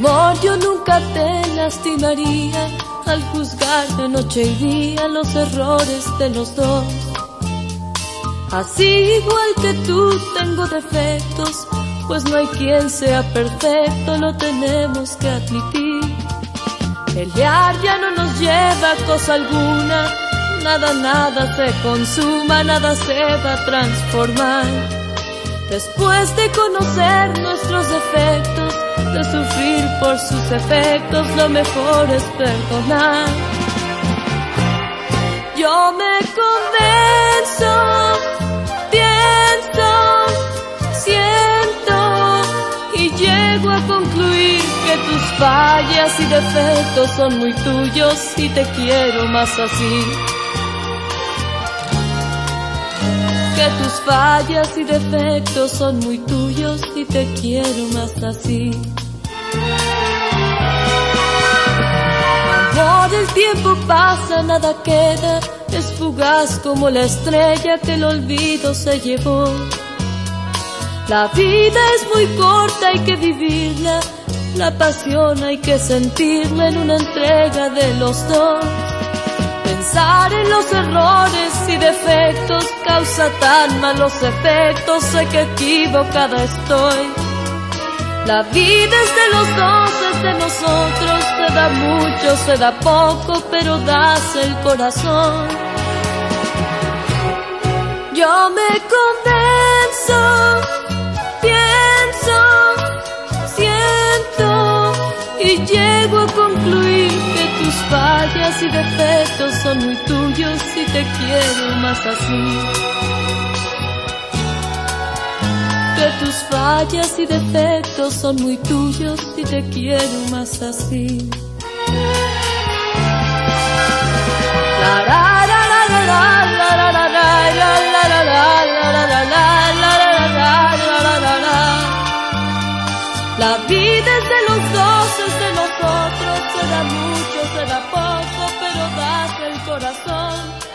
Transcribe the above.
nunca te lastimaría al juzgar de noche y día los errores de los dos. Así igual que tú tengo defectos, pues no hay quien sea perfecto, lo tenemos que admitir. Pelear ya no nos lleva a cosa alguna, nada, nada se consuma, nada se va a transformar. Después de conocer nuestros defectos, de sufrir por sus efectos, lo mejor es perdonar. Yo me convenzo, pienso, siento y llego a concluir que tus fallas y defectos son muy tuyos y te quiero más así. Que tus fallas y defectos son muy tuyos y te quiero más así. Amor, el tiempo pasa, nada queda, es fugaz como la estrella que el olvido se llevó. La vida es muy corta, hay que vivirla, la pasión hay que sentirla en una entrega de los dos. Pensar en los errores y defectos causa tan malos efectos, sé que equivocada estoy. La vida es de los dos, es de nosotros, se da mucho, se da poco, pero das el corazón. Yo me convenzo, fallas y defectos son muy tuyos y te quiero más así. Que tus fallas y defectos son muy tuyos y te quiero más así. La vida es de los dos, otros, te da mucho, te da poco, pero das el corazón.